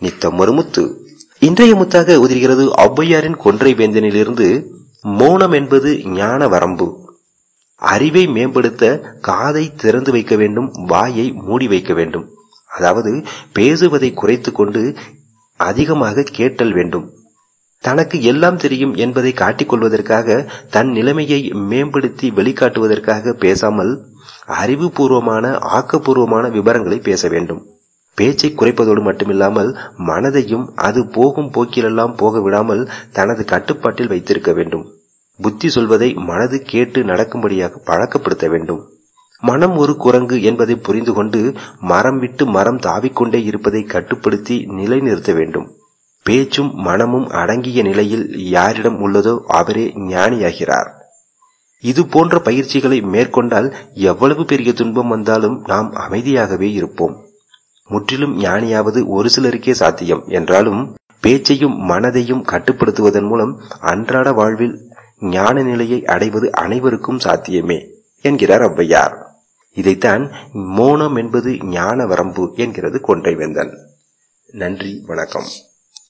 நித்தம் மறுமுத்து. இன்றைய முத்தாக உதிர்கிறது ஔவையாரின் கொன்றை வேந்தனிலிருந்து மௌனம் என்பது ஞான வரம்பு. அறிவை மேம்படுத்த காதை திறந்து வைக்க வேண்டும் வாயை மூடி வைக்க வேண்டும். அதாவது பேசுவதை குறைத்து கொண்டு அதிகமாக கேட்டல் வேண்டும். தனக்கு எல்லாம் தெரியும் என்பதை காட்டிக்கொள்வதற்காக தன் நிலைமையை மேம்படுத்தி வெளிக்காட்டுவதற்காக பேசாமல் அறிவுபூர்வமான ஆக்கப்பூர்வமான விவரங்களை பேச வேண்டும். பேச்சை குறைப்பதோடு மட்டுமில்லாமல் மனதையும் அது போகும் போக்கிலெல்லாம் போக விடாமல் தனது கட்டுப்பாட்டில் வைத்திருக்க வேண்டும். புத்தி சொல்வதை மனது கேட்டு நடக்கும்படியாக பழக்கப்படுத்த வேண்டும். மனம் ஒரு குரங்கு என்பதை புரிந்து கொண்டு மரம் விட்டு மரம் தாவிக்கொண்டே இருப்பதை கட்டுப்படுத்தி நிலைநிறுத்த வேண்டும். பேச்சும் மனமும் அடங்கிய நிலையில் யாரிடம் உள்ளதோ அவரே ஞானியாகிறார். இது போன்ற பயிற்சிகளை மேற்கொண்டால் எவ்வளவு பெரிய துன்பம் வந்தாலும் நாம் அமைதியாகவே இருப்போம். முற்றிலும் ஞானியாவது ஒரு சிலருக்கே சாத்தியம் என்றாலும் பேச்சையும் மனதையும் கட்டுப்படுத்துவதன் மூலம் அன்றாட வாழ்வில் ஞான நிலையை அடைவது அனைவருக்கும் சாத்தியமே என்கிறார் ஔவையார். இதைத்தான் மோனம் என்பது ஞான வரம்பு என்கிறது கொன்றை வேந்தன் நன்றி வணக்கம்.